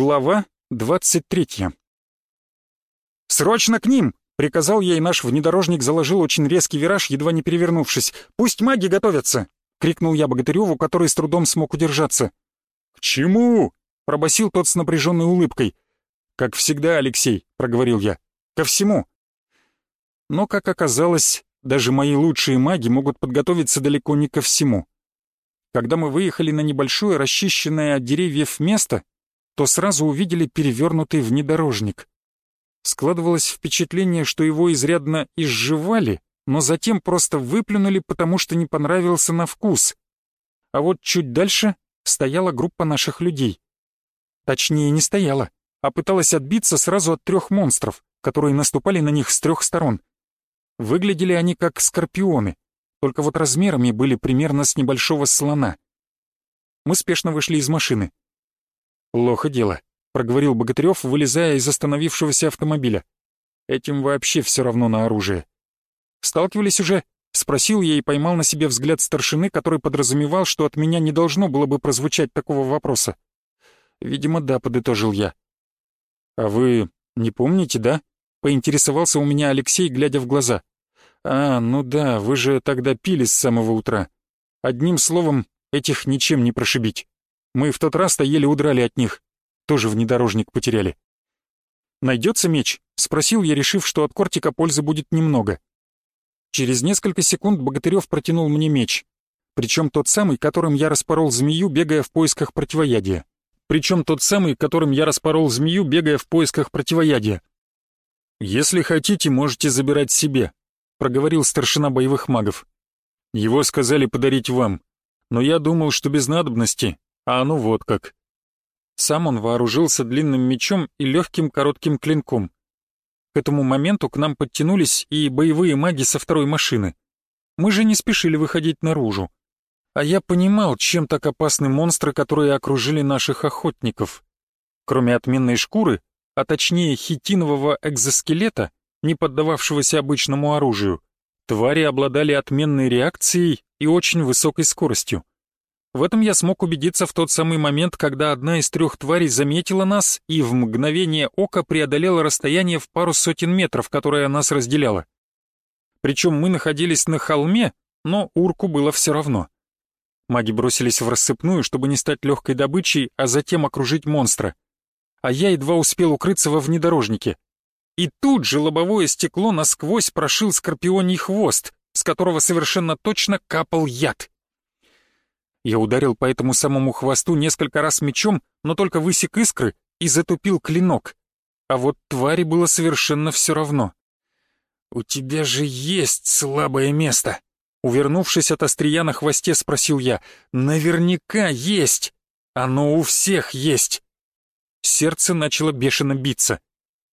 Глава 23 «Срочно к ним!» — приказал и наш внедорожник заложил очень резкий вираж, едва не перевернувшись. «Пусть маги готовятся!» — крикнул я Богатыреву, который с трудом смог удержаться. «К чему?» — пробасил тот с напряженной улыбкой. «Как всегда, Алексей», — проговорил я. «Ко всему». Но, как оказалось, даже мои лучшие маги могут подготовиться далеко не ко всему. Когда мы выехали на небольшое, расчищенное от деревьев место, то сразу увидели перевернутый внедорожник. Складывалось впечатление, что его изрядно изживали, но затем просто выплюнули, потому что не понравился на вкус. А вот чуть дальше стояла группа наших людей. Точнее, не стояла, а пыталась отбиться сразу от трех монстров, которые наступали на них с трех сторон. Выглядели они как скорпионы, только вот размерами были примерно с небольшого слона. Мы спешно вышли из машины. «Плохо дело», — проговорил Богатырев, вылезая из остановившегося автомобиля. «Этим вообще все равно на оружие». «Сталкивались уже?» — спросил я и поймал на себе взгляд старшины, который подразумевал, что от меня не должно было бы прозвучать такого вопроса. «Видимо, да», — подытожил я. «А вы не помните, да?» — поинтересовался у меня Алексей, глядя в глаза. «А, ну да, вы же тогда пили с самого утра. Одним словом, этих ничем не прошибить». Мы в тот раз-то еле удрали от них. Тоже внедорожник потеряли. «Найдется меч?» — спросил я, решив, что от кортика пользы будет немного. Через несколько секунд Богатырев протянул мне меч. Причем тот самый, которым я распорол змею, бегая в поисках противоядия. Причем тот самый, которым я распорол змею, бегая в поисках противоядия. «Если хотите, можете забирать себе», — проговорил старшина боевых магов. «Его сказали подарить вам, но я думал, что без надобности, а ну вот как. Сам он вооружился длинным мечом и легким коротким клинком. К этому моменту к нам подтянулись и боевые маги со второй машины. Мы же не спешили выходить наружу. А я понимал, чем так опасны монстры, которые окружили наших охотников. Кроме отменной шкуры, а точнее хитинового экзоскелета, не поддававшегося обычному оружию, твари обладали отменной реакцией и очень высокой скоростью. В этом я смог убедиться в тот самый момент, когда одна из трех тварей заметила нас и в мгновение ока преодолела расстояние в пару сотен метров, которое нас разделяло. Причем мы находились на холме, но урку было все равно. Маги бросились в рассыпную, чтобы не стать легкой добычей, а затем окружить монстра. А я едва успел укрыться во внедорожнике. И тут же лобовое стекло насквозь прошил скорпионий хвост, с которого совершенно точно капал яд. Я ударил по этому самому хвосту несколько раз мечом, но только высек искры и затупил клинок. А вот твари было совершенно все равно. «У тебя же есть слабое место!» Увернувшись от острия на хвосте, спросил я. «Наверняка есть! Оно у всех есть!» Сердце начало бешено биться.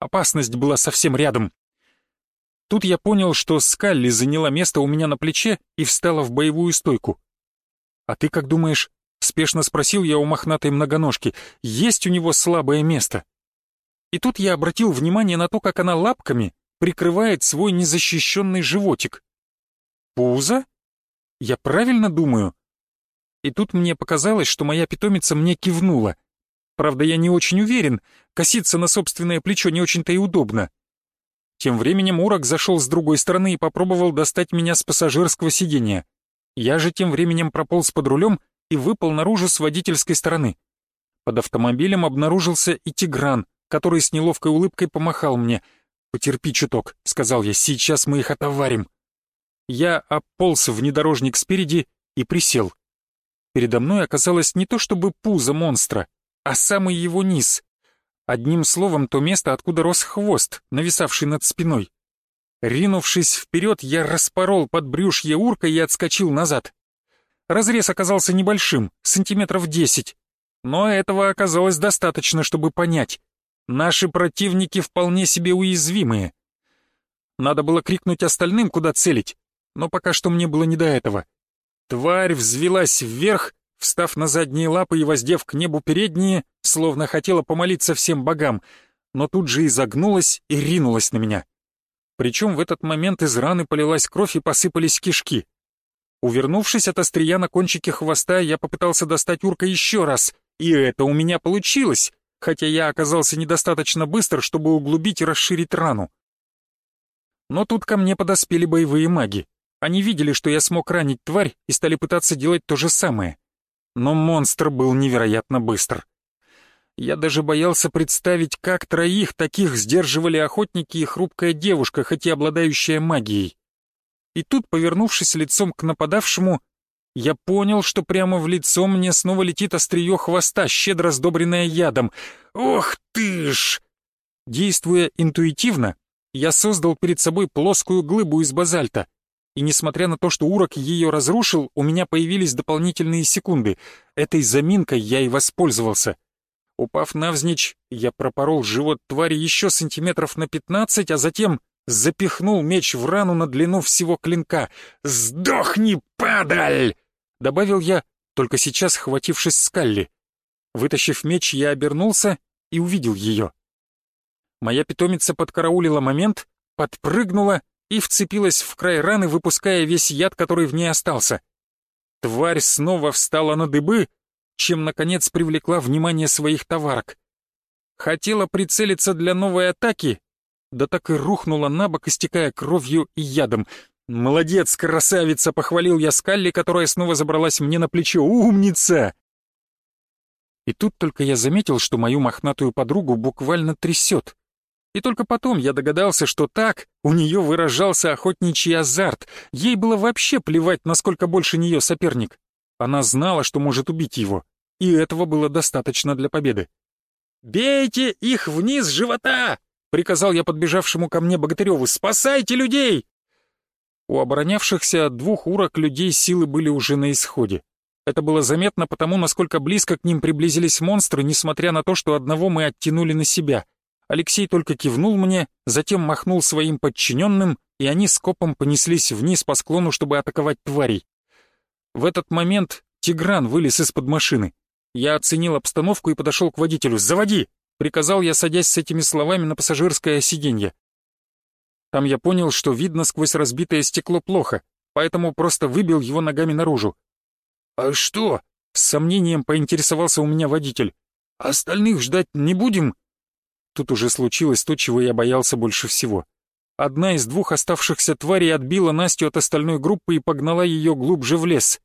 Опасность была совсем рядом. Тут я понял, что Скалли заняла место у меня на плече и встала в боевую стойку. «А ты как думаешь?» — спешно спросил я у мохнатой многоножки. «Есть у него слабое место?» И тут я обратил внимание на то, как она лапками прикрывает свой незащищенный животик. «Пузо? Я правильно думаю?» И тут мне показалось, что моя питомица мне кивнула. Правда, я не очень уверен, коситься на собственное плечо не очень-то и удобно. Тем временем Урок зашел с другой стороны и попробовал достать меня с пассажирского сиденья. Я же тем временем прополз под рулем и выпал наружу с водительской стороны. Под автомобилем обнаружился и Тигран, который с неловкой улыбкой помахал мне. «Потерпи чуток», — сказал я, — «сейчас мы их отоварим». Я ополз внедорожник спереди и присел. Передо мной оказалось не то чтобы пузо монстра, а самый его низ. Одним словом, то место, откуда рос хвост, нависавший над спиной. Ринувшись вперед, я распорол под брюшье урка и отскочил назад. Разрез оказался небольшим, сантиметров десять. Но этого оказалось достаточно, чтобы понять. Наши противники вполне себе уязвимые. Надо было крикнуть остальным, куда целить, но пока что мне было не до этого. Тварь взвелась вверх, встав на задние лапы и воздев к небу передние, словно хотела помолиться всем богам, но тут же изогнулась и ринулась на меня. Причем в этот момент из раны полилась кровь и посыпались кишки. Увернувшись от острия на кончике хвоста, я попытался достать урка еще раз, и это у меня получилось. хотя я оказался недостаточно быстр, чтобы углубить и расширить рану. Но тут ко мне подоспели боевые маги. Они видели, что я смог ранить тварь и стали пытаться делать то же самое. Но монстр был невероятно быстр. Я даже боялся представить, как троих таких сдерживали охотники и хрупкая девушка, хоть и обладающая магией. И тут, повернувшись лицом к нападавшему, я понял, что прямо в лицо мне снова летит острие хвоста, щедро сдобренное ядом. Ох ты ж! Действуя интуитивно, я создал перед собой плоскую глыбу из базальта. И несмотря на то, что урок ее разрушил, у меня появились дополнительные секунды. Этой заминкой я и воспользовался. Упав навзничь, я пропорол живот твари еще сантиметров на пятнадцать, а затем запихнул меч в рану на длину всего клинка. «Сдохни, падаль!» — добавил я, только сейчас хватившись скалли. Вытащив меч, я обернулся и увидел ее. Моя питомица подкараулила момент, подпрыгнула и вцепилась в край раны, выпуская весь яд, который в ней остался. Тварь снова встала на дыбы, чем, наконец, привлекла внимание своих товарок. Хотела прицелиться для новой атаки, да так и рухнула на бок, истекая кровью и ядом. «Молодец, красавица!» — похвалил я Скалли, которая снова забралась мне на плечо. «Умница!» И тут только я заметил, что мою мохнатую подругу буквально трясет. И только потом я догадался, что так у нее выражался охотничий азарт. Ей было вообще плевать, насколько больше нее соперник. Она знала, что может убить его, и этого было достаточно для победы. «Бейте их вниз живота!» — приказал я подбежавшему ко мне Богатыреву. «Спасайте людей!» У оборонявшихся двух урок людей силы были уже на исходе. Это было заметно потому, насколько близко к ним приблизились монстры, несмотря на то, что одного мы оттянули на себя — Алексей только кивнул мне, затем махнул своим подчиненным, и они скопом понеслись вниз по склону, чтобы атаковать тварей. В этот момент Тигран вылез из-под машины. Я оценил обстановку и подошел к водителю. «Заводи!» — приказал я, садясь с этими словами на пассажирское сиденье. Там я понял, что видно сквозь разбитое стекло плохо, поэтому просто выбил его ногами наружу. «А что?» — с сомнением поинтересовался у меня водитель. «Остальных ждать не будем?» Тут уже случилось то, чего я боялся больше всего. Одна из двух оставшихся тварей отбила Настю от остальной группы и погнала ее глубже в лес.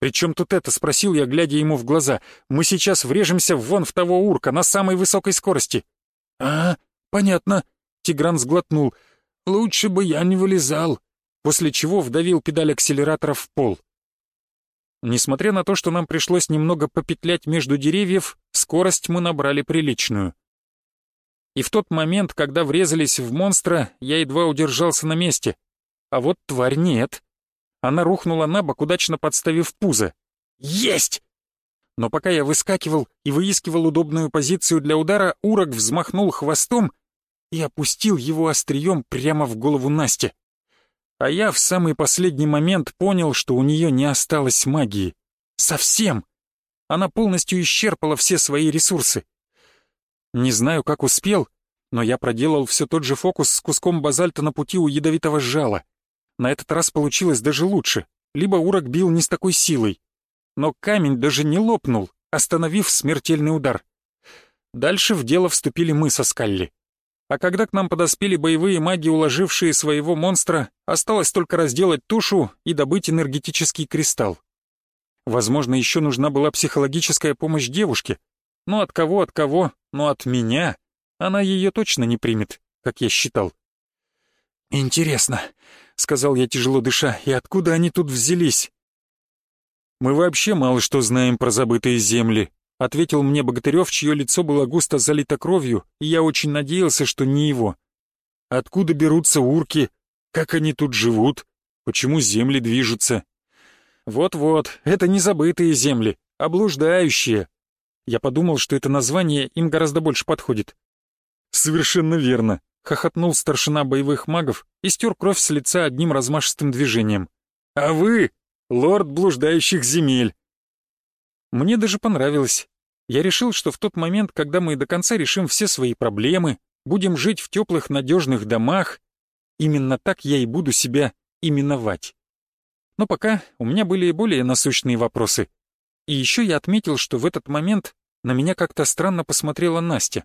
«При чем тут это?» — спросил я, глядя ему в глаза. «Мы сейчас врежемся вон в того урка на самой высокой скорости». «А, понятно», — Тигран сглотнул. «Лучше бы я не вылезал», после чего вдавил педаль акселератора в пол. Несмотря на то, что нам пришлось немного попетлять между деревьев, скорость мы набрали приличную и в тот момент, когда врезались в монстра, я едва удержался на месте. А вот тварь нет. Она рухнула на бок, удачно подставив пузо. «Есть!» Но пока я выскакивал и выискивал удобную позицию для удара, урок взмахнул хвостом и опустил его острием прямо в голову Насти. А я в самый последний момент понял, что у нее не осталось магии. Совсем! Она полностью исчерпала все свои ресурсы. Не знаю, как успел, но я проделал все тот же фокус с куском базальта на пути у ядовитого жала. На этот раз получилось даже лучше, либо урок бил не с такой силой. Но камень даже не лопнул, остановив смертельный удар. Дальше в дело вступили мы со Скалли. А когда к нам подоспели боевые маги, уложившие своего монстра, осталось только разделать тушу и добыть энергетический кристалл. Возможно, еще нужна была психологическая помощь девушке, ну от кого, от кого, но от меня она ее точно не примет, как я считал. «Интересно», — сказал я тяжело дыша, — «и откуда они тут взялись?» «Мы вообще мало что знаем про забытые земли», — ответил мне Богатырев, чье лицо было густо залито кровью, и я очень надеялся, что не его. «Откуда берутся урки? Как они тут живут? Почему земли движутся?» «Вот-вот, это не забытые земли, а блуждающие», я подумал, что это название им гораздо больше подходит. «Совершенно верно», — хохотнул старшина боевых магов и стер кровь с лица одним размашистым движением. «А вы — лорд блуждающих земель!» Мне даже понравилось. Я решил, что в тот момент, когда мы до конца решим все свои проблемы, будем жить в теплых надежных домах, именно так я и буду себя именовать. Но пока у меня были и более насущные вопросы. И еще я отметил, что в этот момент на меня как-то странно посмотрела Настя.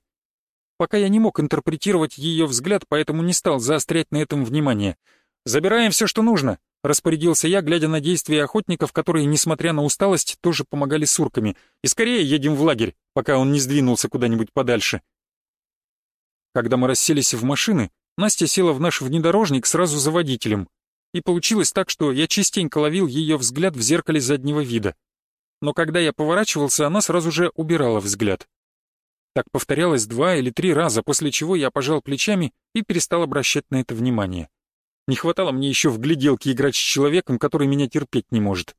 Пока я не мог интерпретировать ее взгляд, поэтому не стал заострять на этом внимание. «Забираем все, что нужно», — распорядился я, глядя на действия охотников, которые, несмотря на усталость, тоже помогали сурками. «И скорее едем в лагерь, пока он не сдвинулся куда-нибудь подальше». Когда мы расселись в машины, Настя села в наш внедорожник сразу за водителем. И получилось так, что я частенько ловил ее взгляд в зеркале заднего вида. Но когда я поворачивался, она сразу же убирала взгляд. Так повторялось два или три раза, после чего я пожал плечами и перестал обращать на это внимание. Не хватало мне еще в гляделке играть с человеком, который меня терпеть не может.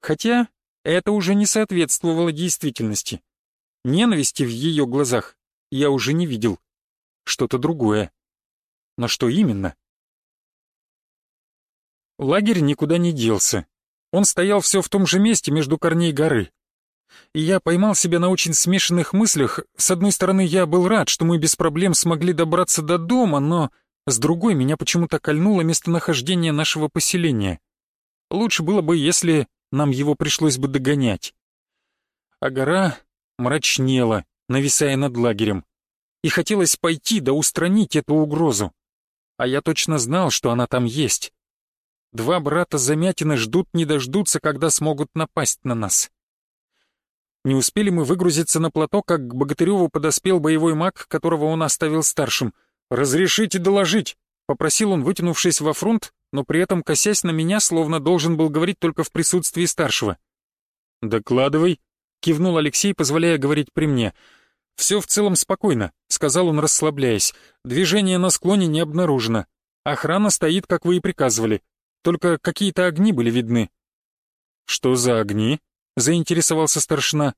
Хотя это уже не соответствовало действительности. Ненависти в ее глазах я уже не видел. Что-то другое. Но что именно? Лагерь никуда не делся. Он стоял все в том же месте между корней горы и я поймал себя на очень смешанных мыслях. С одной стороны, я был рад, что мы без проблем смогли добраться до дома, но с другой меня почему-то кольнуло местонахождение нашего поселения. Лучше было бы, если нам его пришлось бы догонять. А гора мрачнела, нависая над лагерем, и хотелось пойти да устранить эту угрозу. А я точно знал, что она там есть. Два брата Замятина ждут не дождутся, когда смогут напасть на нас. Не успели мы выгрузиться на плато, как к Богатыреву подоспел боевой маг, которого он оставил старшим. «Разрешите доложить!» — попросил он, вытянувшись во фронт, но при этом косясь на меня, словно должен был говорить только в присутствии старшего. «Докладывай», — кивнул Алексей, позволяя говорить при мне. «Все в целом спокойно», — сказал он, расслабляясь. «Движение на склоне не обнаружено. Охрана стоит, как вы и приказывали. Только какие-то огни были видны». «Что за огни?» Заинтересовался старшина.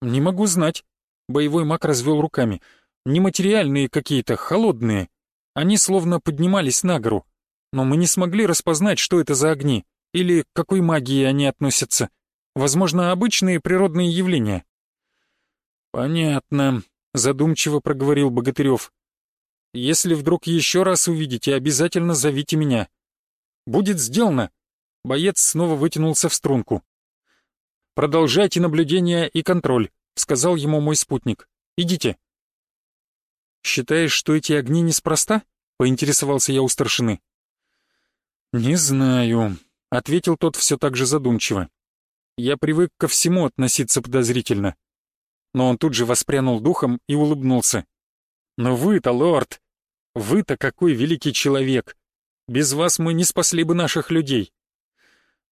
«Не могу знать». Боевой маг развел руками. «Нематериальные какие-то, холодные. Они словно поднимались на гору. Но мы не смогли распознать, что это за огни, или к какой магии они относятся. Возможно, обычные природные явления». «Понятно», — задумчиво проговорил Богатырев. «Если вдруг еще раз увидите, обязательно зовите меня». «Будет сделано». Боец снова вытянулся в струнку. «Продолжайте наблюдение и контроль», — сказал ему мой спутник. «Идите». «Считаешь, что эти огни неспроста?» — поинтересовался я у старшины. «Не знаю», — ответил тот все так же задумчиво. «Я привык ко всему относиться подозрительно». Но он тут же воспрянул духом и улыбнулся. «Но вы-то, лорд! Вы-то какой великий человек! Без вас мы не спасли бы наших людей!»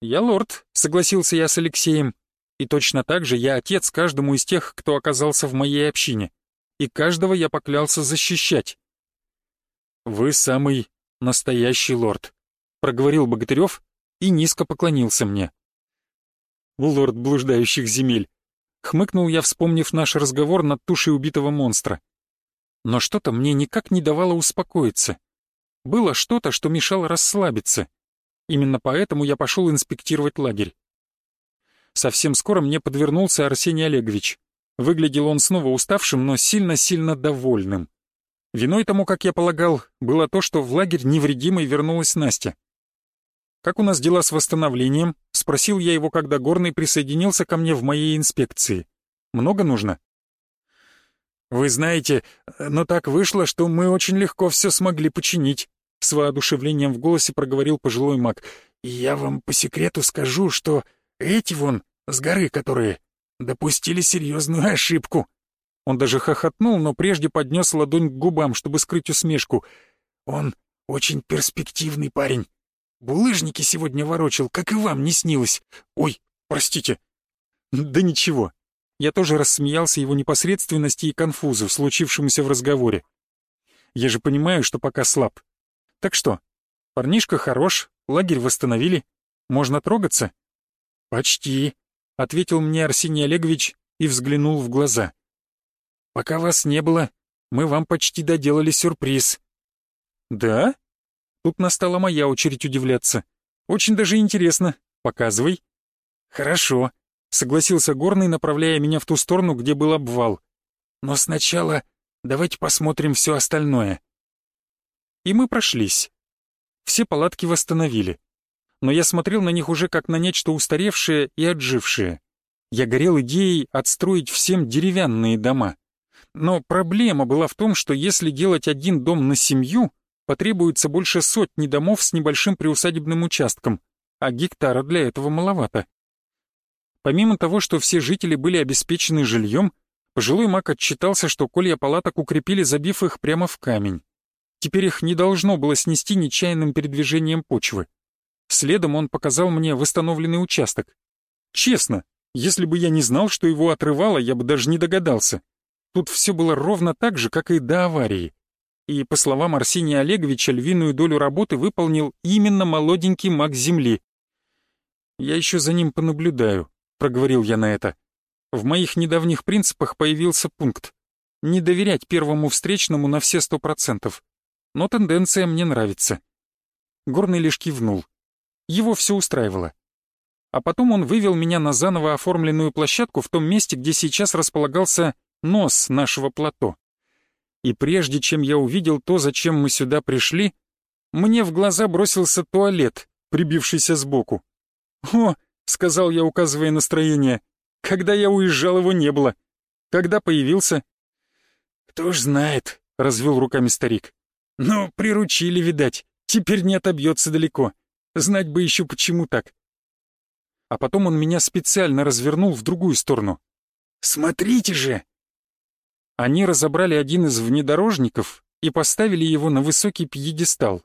«Я лорд», — согласился я с Алексеем. И точно так же я отец каждому из тех, кто оказался в моей общине. И каждого я поклялся защищать. «Вы самый настоящий лорд», — проговорил Богатырев и низко поклонился мне. «Лорд блуждающих земель», — хмыкнул я, вспомнив наш разговор над тушей убитого монстра. Но что-то мне никак не давало успокоиться. Было что-то, что мешало расслабиться. Именно поэтому я пошел инспектировать лагерь. Совсем скоро мне подвернулся Арсений Олегович. Выглядел он снова уставшим, но сильно-сильно довольным. Виной тому, как я полагал, было то, что в лагерь невредимой вернулась Настя. «Как у нас дела с восстановлением?» — спросил я его, когда Горный присоединился ко мне в моей инспекции. «Много нужно?» «Вы знаете, но так вышло, что мы очень легко все смогли починить», — с воодушевлением в голосе проговорил пожилой маг. «И я вам по секрету скажу, что эти вон с горы которые, допустили серьезную ошибку. Он даже хохотнул, но прежде поднес ладонь к губам, чтобы скрыть усмешку. Он очень перспективный парень. Булыжники сегодня ворочил, как и вам не снилось. Ой, простите. Да ничего. Я тоже рассмеялся его непосредственности и конфузу, случившемуся в разговоре. Я же понимаю, что пока слаб. Так что, парнишка хорош, лагерь восстановили, можно трогаться? Почти, — ответил мне Арсений Олегович и взглянул в глаза. «Пока вас не было, мы вам почти доделали сюрприз». «Да?» Тут настала моя очередь удивляться. «Очень даже интересно. Показывай». «Хорошо», — согласился Горный, направляя меня в ту сторону, где был обвал. «Но сначала давайте посмотрим все остальное». И мы прошлись. Все палатки восстановили но я смотрел на них уже как на нечто устаревшее и отжившее. Я горел идеей отстроить всем деревянные дома. Но проблема была в том, что если делать один дом на семью, потребуется больше сотни домов с небольшим приусадебным участком, а гектара для этого маловато. Помимо того, что все жители были обеспечены жильем, пожилой маг отчитался, что колья палаток укрепили, забив их прямо в камень. Теперь их не должно было снести нечаянным передвижением почвы. Следом он показал мне восстановленный участок. Честно, если бы я не знал, что его отрывало, я бы даже не догадался. Тут все было ровно так же, как и до аварии и, по словам Арсения Олеговича, львиную долю работы выполнил именно молоденький маг Земли. «Я еще за ним понаблюдаю», — проговорил я на это. В моих недавних принципах появился пункт «не доверять первому встречному на все сто процентов». Но тенденция мне нравится. Горный лишь кивнул. Его все устраивало. А потом он вывел меня на заново оформленную площадку в том месте, где сейчас располагался нос нашего плато и прежде чем я увидел то, зачем мы сюда пришли, мне в глаза бросился туалет, прибившийся сбоку. «О!» — сказал я, указывая настроение. «Когда я уезжал, его не было. Когда появился?» «Кто ж знает», — развел руками старик. «Ну, приручили, видать. Теперь не отобьется далеко. Знать бы еще, почему так». А потом он меня специально развернул в другую сторону. «Смотрите же!» Они разобрали один из внедорожников и поставили его на высокий пьедестал.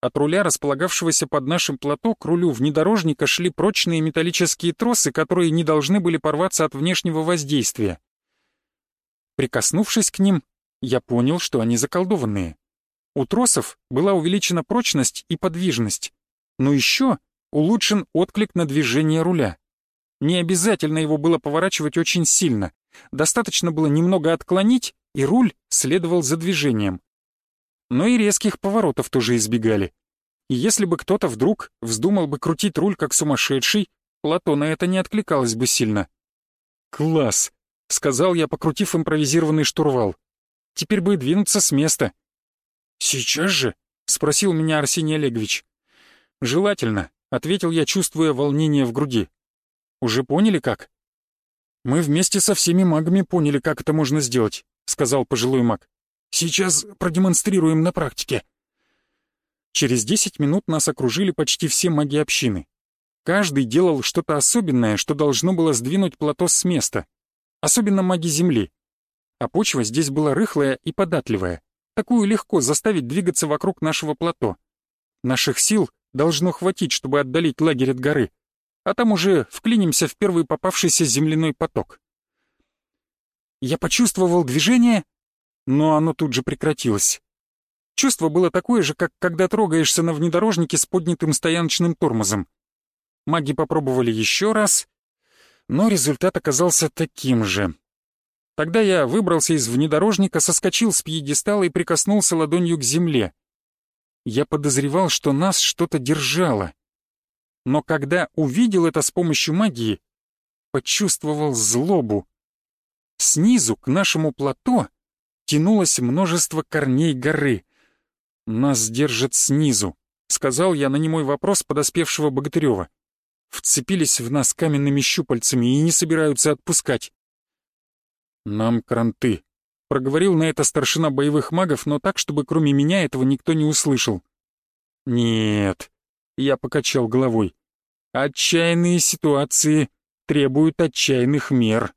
От руля, располагавшегося под нашим плато, к рулю внедорожника шли прочные металлические тросы, которые не должны были порваться от внешнего воздействия. Прикоснувшись к ним, я понял, что они заколдованные. У тросов была увеличена прочность и подвижность, но еще улучшен отклик на движение руля. Не обязательно его было поворачивать очень сильно. Достаточно было немного отклонить, и руль следовал за движением. Но и резких поворотов тоже избегали. И если бы кто-то вдруг вздумал бы крутить руль как сумасшедший, Плато на это не откликалось бы сильно. «Класс!» — сказал я, покрутив импровизированный штурвал. «Теперь бы двинуться с места». «Сейчас же?» — спросил меня Арсений Олегович. «Желательно», — ответил я, чувствуя волнение в груди. «Уже поняли как?» «Мы вместе со всеми магами поняли, как это можно сделать», — сказал пожилой маг. «Сейчас продемонстрируем на практике». Через десять минут нас окружили почти все маги общины. Каждый делал что-то особенное, что должно было сдвинуть плато с места. Особенно маги Земли. А почва здесь была рыхлая и податливая. Такую легко заставить двигаться вокруг нашего плато. Наших сил должно хватить, чтобы отдалить лагерь от горы а там уже вклинимся в первый попавшийся земляной поток. Я почувствовал движение, но оно тут же прекратилось. Чувство было такое же, как когда трогаешься на внедорожнике с поднятым стояночным тормозом. Маги попробовали еще раз, но результат оказался таким же. Тогда я выбрался из внедорожника, соскочил с пьедестала и прикоснулся ладонью к земле. Я подозревал, что нас что-то держало но когда увидел это с помощью магии, почувствовал злобу. Снизу к нашему плато тянулось множество корней горы. «Нас держат снизу», — сказал я на немой вопрос подоспевшего Богатырева. Вцепились в нас каменными щупальцами и не собираются отпускать. «Нам кранты», — проговорил на это старшина боевых магов, но так, чтобы кроме меня этого никто не услышал. «Нет», я покачал головой. Отчаянные ситуации требуют отчаянных мер.